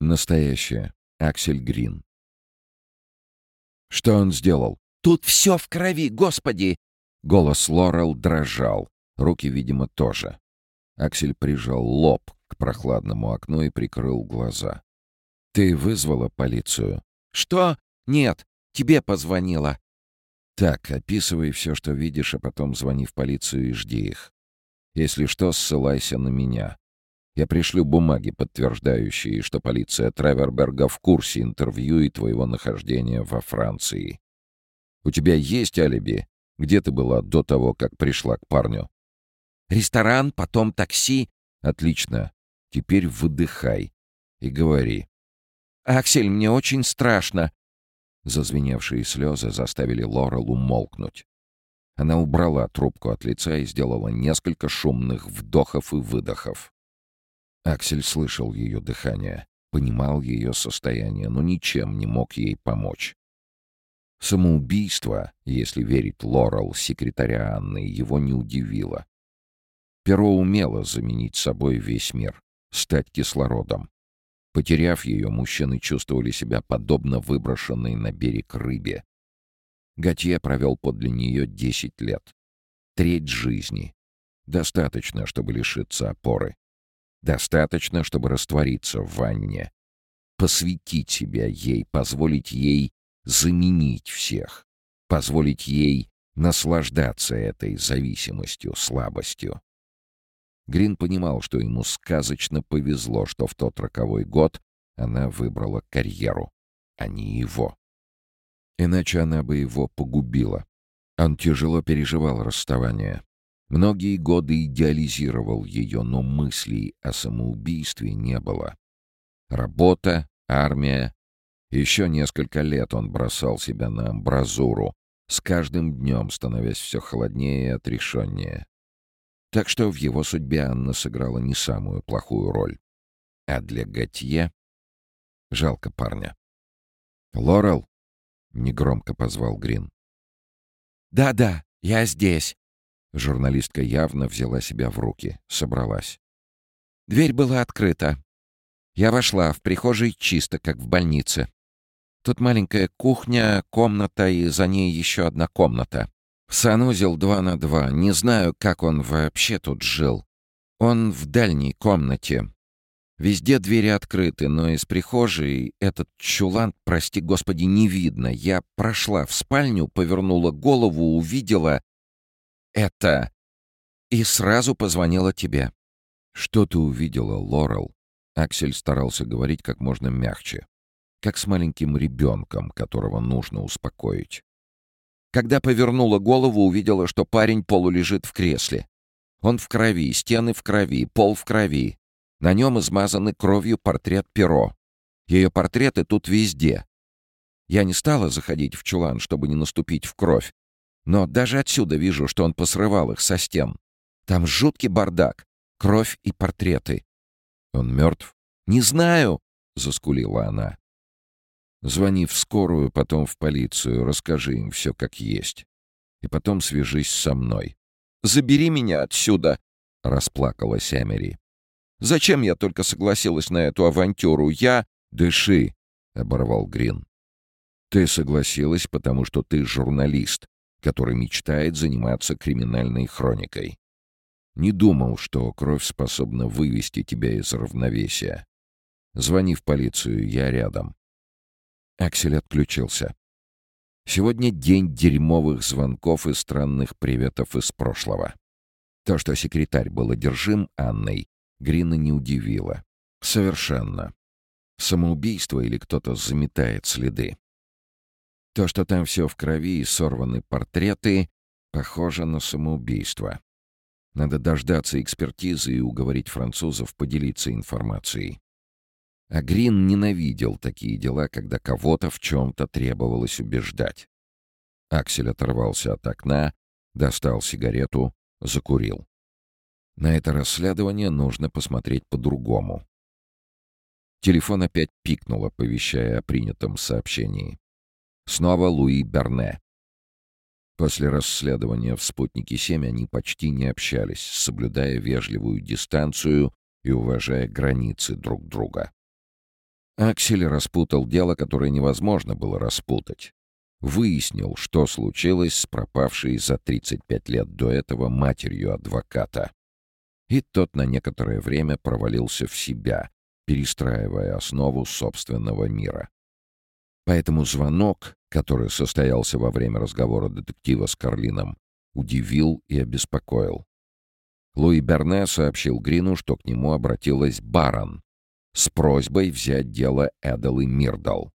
Настоящее. Аксель Грин. Что он сделал? «Тут все в крови, господи!» Голос Лорел дрожал. Руки, видимо, тоже. Аксель прижал лоб к прохладному окну и прикрыл глаза. «Ты вызвала полицию?» «Что? Нет, тебе позвонила». «Так, описывай все, что видишь, а потом звони в полицию и жди их. Если что, ссылайся на меня. Я пришлю бумаги, подтверждающие, что полиция Треверберга в курсе интервью и твоего нахождения во Франции. У тебя есть алиби? Где ты была до того, как пришла к парню? Ресторан, потом такси. Отлично. Теперь выдыхай и говори. «Аксель, мне очень страшно!» Зазвеневшие слезы заставили Лорел умолкнуть. Она убрала трубку от лица и сделала несколько шумных вдохов и выдохов. Аксель слышал ее дыхание, понимал ее состояние, но ничем не мог ей помочь. Самоубийство, если верить Лорел, секретаря Анны, его не удивило. Перо умело заменить собой весь мир, стать кислородом. Потеряв ее, мужчины чувствовали себя подобно выброшенной на берег рыбе. Готье провел подле нее десять лет. Треть жизни. Достаточно, чтобы лишиться опоры. Достаточно, чтобы раствориться в ванне. Посвятить себя ей, позволить ей заменить всех. Позволить ей наслаждаться этой зависимостью, слабостью. Грин понимал, что ему сказочно повезло, что в тот роковой год она выбрала карьеру, а не его. Иначе она бы его погубила. Он тяжело переживал расставание. Многие годы идеализировал ее, но мыслей о самоубийстве не было. Работа, армия. Еще несколько лет он бросал себя на амбразуру, с каждым днем становясь все холоднее и отрешеннее. Так что в его судьбе Анна сыграла не самую плохую роль. А для Готье... Жалко парня. «Лорел?» — негромко позвал Грин. «Да-да, я здесь», Журналистка явно взяла себя в руки, собралась. Дверь была открыта. Я вошла, в прихожей чисто, как в больнице. Тут маленькая кухня, комната и за ней еще одна комната. Санузел два на два. Не знаю, как он вообще тут жил. Он в дальней комнате. Везде двери открыты, но из прихожей этот чулан, прости господи, не видно. Я прошла в спальню, повернула голову, увидела это. И сразу позвонила тебе. Что ты увидела, Лорел? Аксель старался говорить как можно мягче. Как с маленьким ребенком, которого нужно успокоить. Когда повернула голову, увидела, что парень полулежит в кресле. Он в крови, стены в крови, пол в крови. На нем измазаны кровью портрет Перо. Ее портреты тут везде. Я не стала заходить в чулан, чтобы не наступить в кровь, но даже отсюда вижу, что он посрывал их со стен. Там жуткий бардак, кровь и портреты. Он мертв? Не знаю, заскулила она. Звони в скорую, потом в полицию, расскажи им все как есть. И потом свяжись со мной. Забери меня отсюда, расплакалась Эмери. Зачем я только согласилась на эту авантюру? Я... Дыши, оборвал Грин. Ты согласилась, потому что ты журналист, который мечтает заниматься криминальной хроникой. Не думал, что кровь способна вывести тебя из равновесия. Звони в полицию, я рядом. Аксель отключился. Сегодня день дерьмовых звонков и странных приветов из прошлого. То, что секретарь был одержим Анной, Грина не удивило. Совершенно. Самоубийство или кто-то заметает следы. То, что там все в крови и сорваны портреты, похоже на самоубийство. Надо дождаться экспертизы и уговорить французов поделиться информацией. А Грин ненавидел такие дела, когда кого-то в чем-то требовалось убеждать. Аксель оторвался от окна, достал сигарету, закурил. На это расследование нужно посмотреть по-другому. Телефон опять пикнул, оповещая о принятом сообщении. Снова Луи Берне. После расследования в «Спутнике-7» они почти не общались, соблюдая вежливую дистанцию и уважая границы друг друга. Аксель распутал дело, которое невозможно было распутать. Выяснил, что случилось с пропавшей за 35 лет до этого матерью адвоката. И тот на некоторое время провалился в себя, перестраивая основу собственного мира. Поэтому звонок, который состоялся во время разговора детектива с Карлином, удивил и обеспокоил. Луи Берне сообщил Грину, что к нему обратилась Барон с просьбой взять дело Эдалы Мирдал.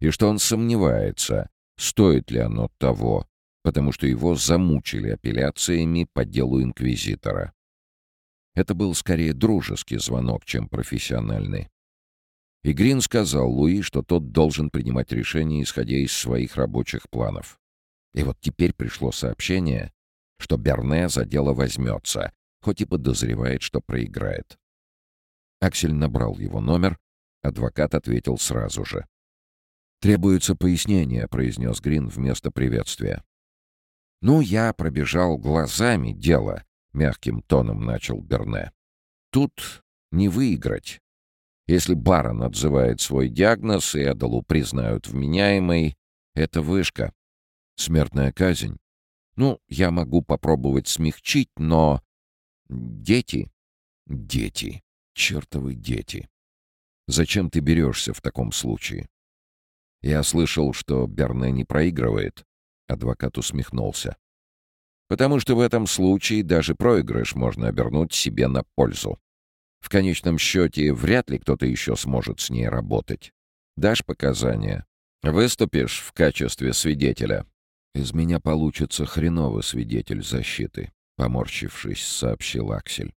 И что он сомневается, стоит ли оно того, потому что его замучили апелляциями по делу инквизитора. Это был скорее дружеский звонок, чем профессиональный. И Грин сказал Луи, что тот должен принимать решения, исходя из своих рабочих планов. И вот теперь пришло сообщение, что Берне за дело возьмется, хоть и подозревает, что проиграет. Аксель набрал его номер, адвокат ответил сразу же. «Требуется пояснение», — произнес Грин вместо приветствия. «Ну, я пробежал глазами дело», — мягким тоном начал Берне. «Тут не выиграть. Если барон отзывает свой диагноз и Эдалу признают вменяемой, это вышка. Смертная казнь. Ну, я могу попробовать смягчить, но... Дети. Дети. Чертовы дети. Зачем ты берешься в таком случае? Я слышал, что Берне не проигрывает. Адвокат усмехнулся. Потому что в этом случае даже проигрыш можно обернуть себе на пользу. В конечном счете, вряд ли кто-то еще сможет с ней работать. Дашь показания? Выступишь в качестве свидетеля? «Из меня получится хреновый свидетель защиты», — поморщившись, сообщил Аксель.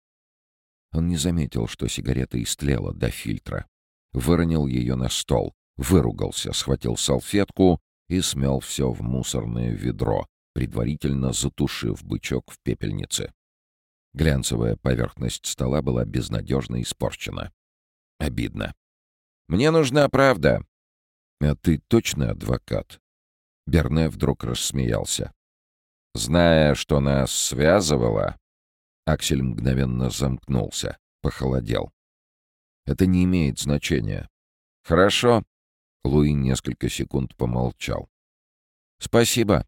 Он не заметил, что сигарета истлела до фильтра. Выронил ее на стол, выругался, схватил салфетку и смел все в мусорное ведро, предварительно затушив бычок в пепельнице. Глянцевая поверхность стола была безнадежно испорчена. Обидно. «Мне нужна правда». «А ты точно адвокат?» Берне вдруг рассмеялся. «Зная, что нас связывало...» Аксель мгновенно замкнулся, похолодел. «Это не имеет значения». «Хорошо». Луи несколько секунд помолчал. «Спасибо».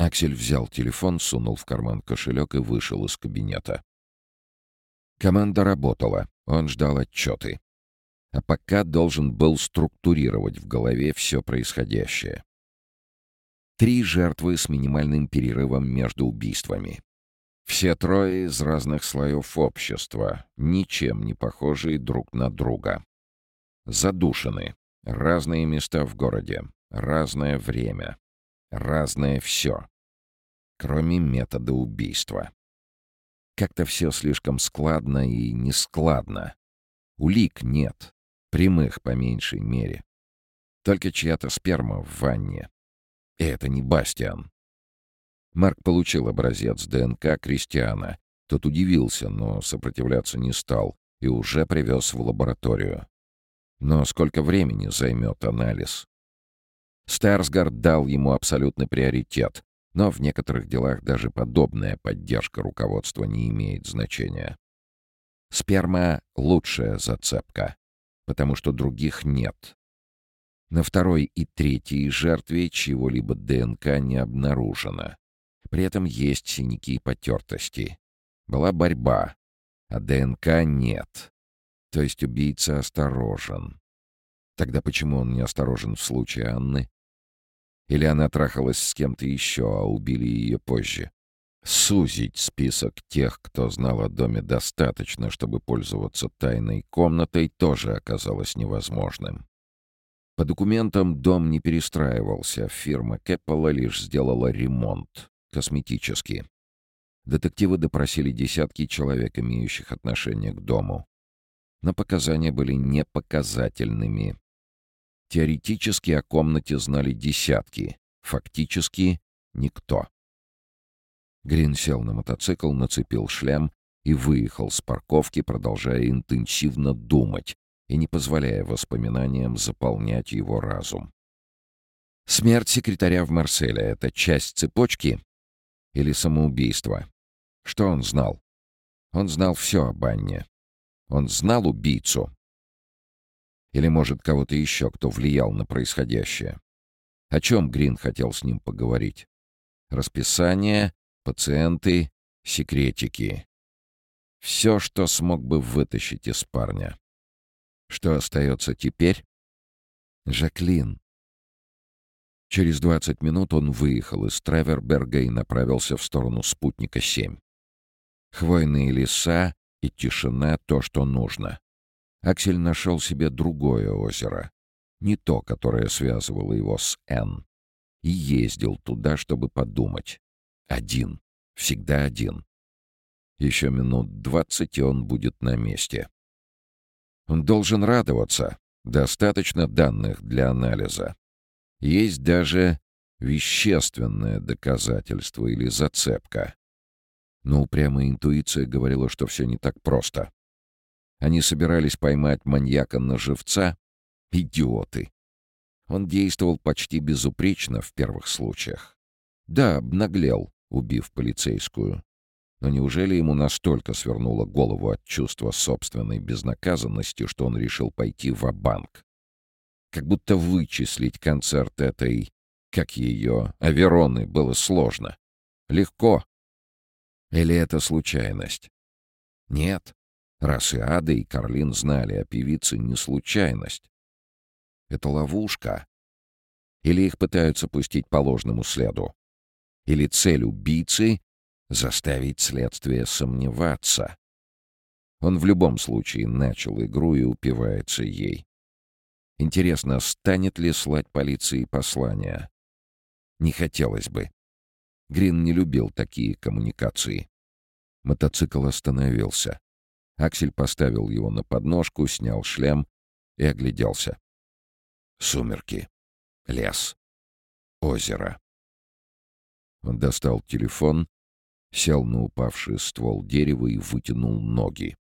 Аксель взял телефон, сунул в карман кошелек и вышел из кабинета. Команда работала, он ждал отчеты. А пока должен был структурировать в голове все происходящее. Три жертвы с минимальным перерывом между убийствами. Все трое из разных слоев общества, ничем не похожие друг на друга. Задушены. Разные места в городе. Разное время. Разное все. Кроме метода убийства. Как-то все слишком складно и нескладно. Улик нет. Прямых, по меньшей мере. Только чья-то сперма в ванне. И это не Бастиан. Марк получил образец ДНК Кристиана. Тот удивился, но сопротивляться не стал и уже привез в лабораторию. Но сколько времени займет анализ? Старсгард дал ему абсолютный приоритет, но в некоторых делах даже подобная поддержка руководства не имеет значения. Сперма — лучшая зацепка, потому что других нет. На второй и третьей жертве чего-либо ДНК не обнаружено. При этом есть синяки и потертости. Была борьба, а ДНК нет. То есть убийца осторожен. Тогда почему он не осторожен в случае Анны? Или она трахалась с кем-то еще, а убили ее позже? Сузить список тех, кто знал о доме достаточно, чтобы пользоваться тайной комнатой, тоже оказалось невозможным. По документам дом не перестраивался, фирма Кэппела лишь сделала ремонт, косметический. Детективы допросили десятки человек, имеющих отношение к дому. Но показания были непоказательными. Теоретически о комнате знали десятки, фактически — никто. Грин сел на мотоцикл, нацепил шлем и выехал с парковки, продолжая интенсивно думать, и не позволяя воспоминаниям заполнять его разум. Смерть секретаря в Марселе — это часть цепочки или самоубийство? Что он знал? Он знал все об Анне. Он знал убийцу. Или, может, кого-то еще, кто влиял на происходящее. О чем Грин хотел с ним поговорить? Расписание, пациенты, секретики. Все, что смог бы вытащить из парня. Что остается теперь? Жаклин. Через 20 минут он выехал из Треверберга и направился в сторону спутника 7. Хвойные леса и тишина — то, что нужно. Аксель нашел себе другое озеро. Не то, которое связывало его с Н. И ездил туда, чтобы подумать. Один. Всегда один. Еще минут двадцать, и он будет на месте. Он должен радоваться. Достаточно данных для анализа. Есть даже вещественное доказательство или зацепка. Но упрямая интуиция говорила, что все не так просто. Они собирались поймать маньяка на живца? Идиоты. Он действовал почти безупречно в первых случаях. Да, обнаглел, убив полицейскую. Но неужели ему настолько свернуло голову от чувства собственной безнаказанности, что он решил пойти в банк Как будто вычислить концерт этой, как ее, Авероны, было сложно. Легко. Или это случайность? Нет. Раз и Ада, и Карлин знали о певице, не случайность. Это ловушка. Или их пытаются пустить по ложному следу. Или цель убийцы заставить следствие сомневаться. Он в любом случае начал игру и упивается ей. Интересно, станет ли слать полиции послания? Не хотелось бы. Грин не любил такие коммуникации. Мотоцикл остановился. Аксель поставил его на подножку, снял шлем и огляделся. Сумерки. Лес. Озеро. Он достал телефон сел на упавший ствол дерева и вытянул ноги.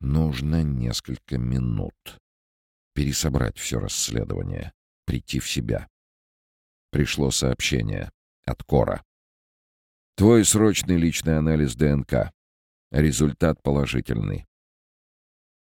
Нужно несколько минут. Пересобрать все расследование, прийти в себя. Пришло сообщение от Кора. Твой срочный личный анализ ДНК. Результат положительный.